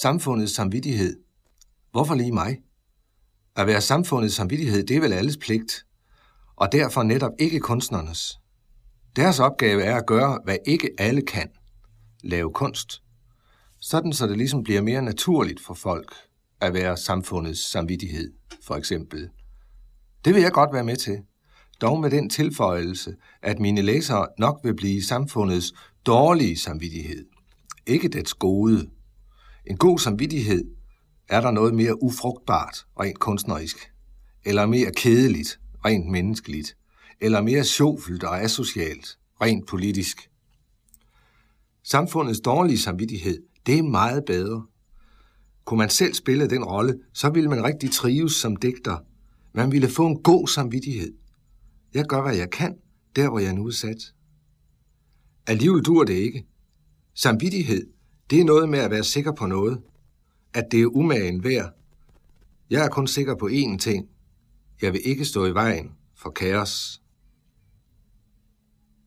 Samfundets samvittighed. Hvorfor lige mig? At være samfundets samvittighed, det er vel alles pligt, og derfor netop ikke kunstnernes. Deres opgave er at gøre, hvad ikke alle kan. Lave kunst. Sådan så det ligesom bliver mere naturligt for folk at være samfundets samvittighed, for eksempel. Det vil jeg godt være med til. Dog med den tilføjelse, at mine læsere nok vil blive samfundets dårlige samvittighed. Ikke dets gode. En god samvittighed er der noget mere ufrugtbart, rent kunstnerisk, eller mere kedeligt, rent menneskeligt, eller mere sjovfuldt og asocialt, rent politisk. Samfundets dårlige samvittighed, det er meget bedre. Kunne man selv spille den rolle, så ville man rigtig trives som digter. Man ville få en god samvittighed. Jeg gør, hvad jeg kan, der hvor jeg er nu er sat. Alligevel dur det ikke. Samvittighed, det er noget med at være sikker på noget. At det er umagen værd. Jeg er kun sikker på én ting. Jeg vil ikke stå i vejen for kaos.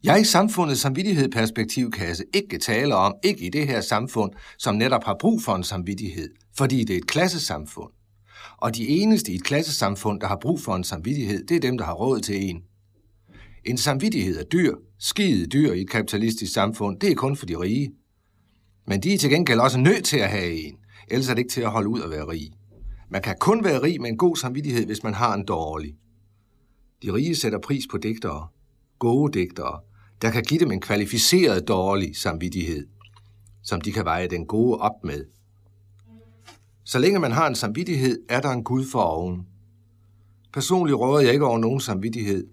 Jeg i samfundets samvittighed perspektivkasse ikke taler om, ikke i det her samfund, som netop har brug for en samvittighed, fordi det er et klassesamfund. Og de eneste i et klassesamfund, der har brug for en samvittighed, det er dem, der har råd til en. En samvittighed er dyr, skide dyr i et kapitalistisk samfund, det er kun for de rige. Men de er til gengæld også nødt til at have en, ellers er det ikke til at holde ud at være rig. Man kan kun være rig med en god samvittighed, hvis man har en dårlig. De rige sætter pris på digtere, gode digtere, der kan give dem en kvalificeret dårlig samvittighed, som de kan veje den gode op med. Så længe man har en samvittighed, er der en Gud for oven. Personligt råder jeg ikke over nogen samvittighed,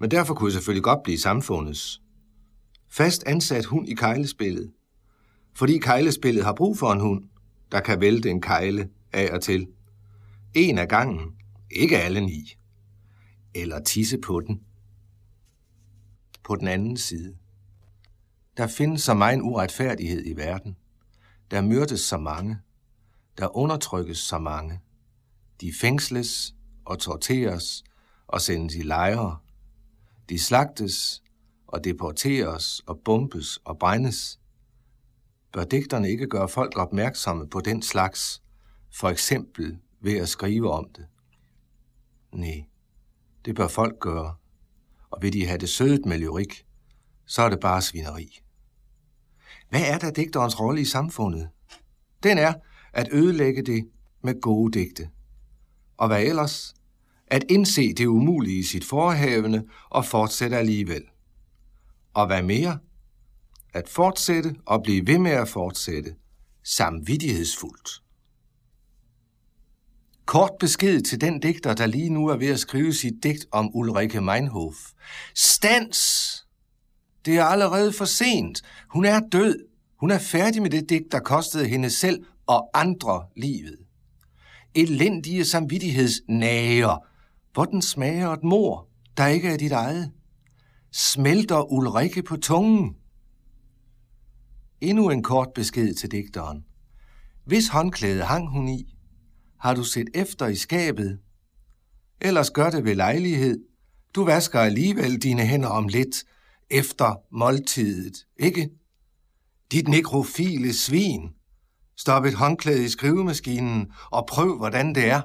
men derfor kunne jeg selvfølgelig godt blive samfundets. Fast ansat hun i kejlespillet. Fordi kejlespillet har brug for en hund, der kan vælte en kejle af og til. En af gangen, ikke alle ni. Eller tisse på den. På den anden side. Der findes så meget uretfærdighed i verden. Der myrdes så mange. Der undertrykkes så mange. De fængsles og torteres og sendes i lejre de slagtes og deporteres og bombes og brændes. Bør digterne ikke gøre folk opmærksomme på den slags, for eksempel ved at skrive om det? Nej, det bør folk gøre, og vil de have det sødet med lyrik, så er det bare svineri. Hvad er der digterens rolle i samfundet? Den er at ødelægge det med gode digte. Og hvad ellers? at indse det umulige i sit forhavende og fortsætte alligevel. Og hvad mere? At fortsætte og blive ved med at fortsætte, samvittighedsfuldt. Kort besked til den digter, der lige nu er ved at skrive sit digt om Ulrike Meinhof. Stans! Det er allerede for sent. Hun er død. Hun er færdig med det digt, der kostede hende selv og andre livet. Elendige samvittighedsnager, hvor den smager et mor, der ikke er dit eget. Smelter Ulrike på tungen. Endnu en kort besked til digteren. Hvis håndklæde hang hun i, har du set efter i skabet? Ellers gør det ved lejlighed. Du vasker alligevel dine hænder om lidt efter måltidet, ikke? Dit nekrofile svin. Stop et håndklæde i skrivemaskinen og prøv, hvordan det er.